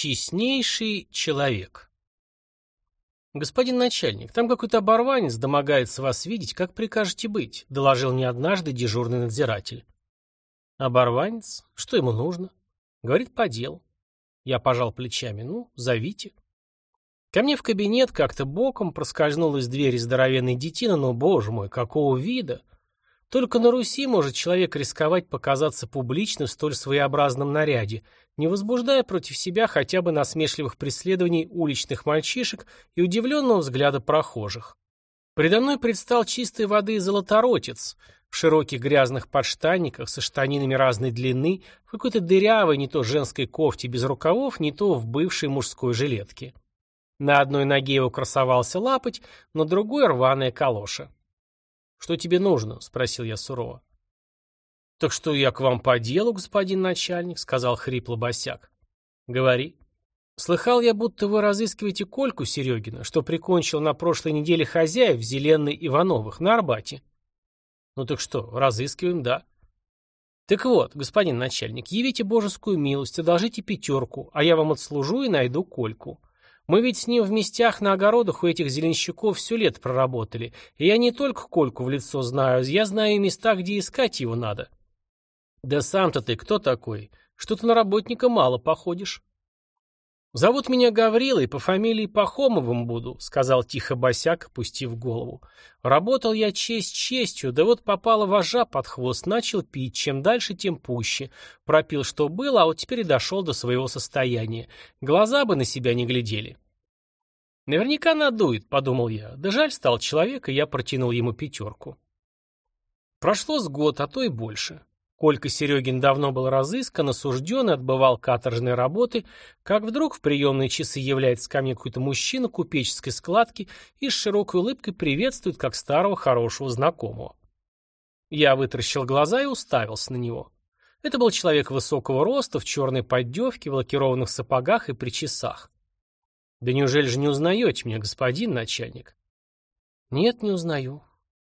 Честнейший человек. Господин начальник, там какой-то оборванец домогается вас видеть, как прикажете быть, доложил мне однажды дежурный надзиратель. Оборванец? Что ему нужно? Говорит, по делу. Я пожал плечами. Ну, зовите. Ко мне в кабинет как-то боком проскользнула из двери здоровенный детина, но, боже мой, какого вида! Только на Руси может человек рисковать показаться публично в столь своеобразном наряде, не возбуждая против себя хотя бы насмешливых преследований уличных мальчишек и удивленного взгляда прохожих. Предо мной предстал чистой воды золоторотец, в широких грязных подштанниках, со штанинами разной длины, в какой-то дырявой не то женской кофте без рукавов, не то в бывшей мужской жилетке. На одной ноге его красовался лапоть, на другой рваная калоша. «Что тебе нужно?» — спросил я сурово. «Так что я к вам по делу, господин начальник», — сказал хрипло босяк. «Говори». «Слыхал я, будто вы разыскиваете Кольку Серегина, что прикончил на прошлой неделе хозяев Зеленной Ивановых на Арбате». «Ну так что, разыскиваем, да». «Так вот, господин начальник, явите божескую милость, одолжите пятерку, а я вам отслужу и найду Кольку. Мы ведь с ним в местях на огородах у этих зеленщиков все лето проработали, и я не только Кольку в лицо знаю, я знаю и места, где искать его надо. Да сам-то ты кто такой? Что-то на работника мало походишь. «Зовут меня Гаврила, и по фамилии Пахомовым буду», — сказал тихо босяк, опустив голову. «Работал я честь честью, да вот попала вожа под хвост, начал пить, чем дальше, тем пуще. Пропил, что было, а вот теперь и дошел до своего состояния. Глаза бы на себя не глядели». «Наверняка надует», — подумал я. Да жаль стал человека, я протянул ему пятерку. Прошло с год, а то и больше. Колька Серегин давно был разыскан, осужден и отбывал каторжные работы, как вдруг в приемные часы является ко мне какой-то мужчина купеческой складки и с широкой улыбкой приветствует как старого хорошего знакомого. Я вытаращил глаза и уставился на него. Это был человек высокого роста, в черной поддевке, в лакированных сапогах и при часах. «Да неужели же не узнаете меня, господин начальник?» «Нет, не узнаю».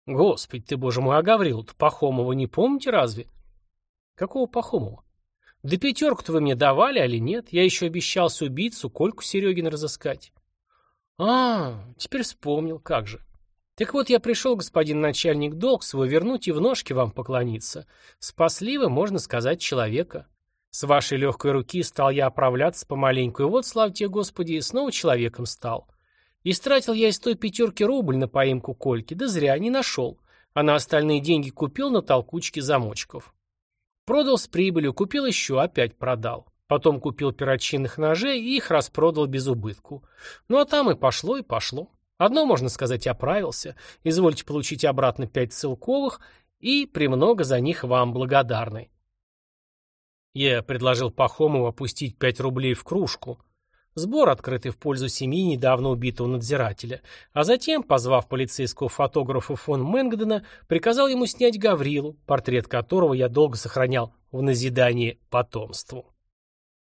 «Господи ты, боже мой, а Гаврилу-то Пахомова не помните разве?» Какого Пахомова? Да пятерку-то вы мне давали, али нет? Я еще обещался убийцу Кольку Серегина разыскать. А, теперь вспомнил, как же. Так вот, я пришел, господин начальник, долг свой вернуть и в ножки вам поклониться. Спасли вы, можно сказать, человека. С вашей легкой руки стал я оправляться помаленьку, и вот, слава тебе, Господи, снова человеком стал. Истратил я из той пятерки рубль на поимку Кольки, да зря, не нашел. А на остальные деньги купил на толкучке замочков. Продал с прибылью, купил еще, опять продал. Потом купил перочинных ножей и их распродал без убытку. Ну а там и пошло, и пошло. Одно, можно сказать, оправился. Извольте получить обратно пять целковых и премного за них вам благодарный. Я предложил Пахомову опустить пять рублей в кружку. Сбор, открытый в пользу семьи недавно убитого надзирателя. А затем, позвав полицейского фотографа фон Мэнгдена, приказал ему снять Гаврилу, портрет которого я долго сохранял в назидание потомству.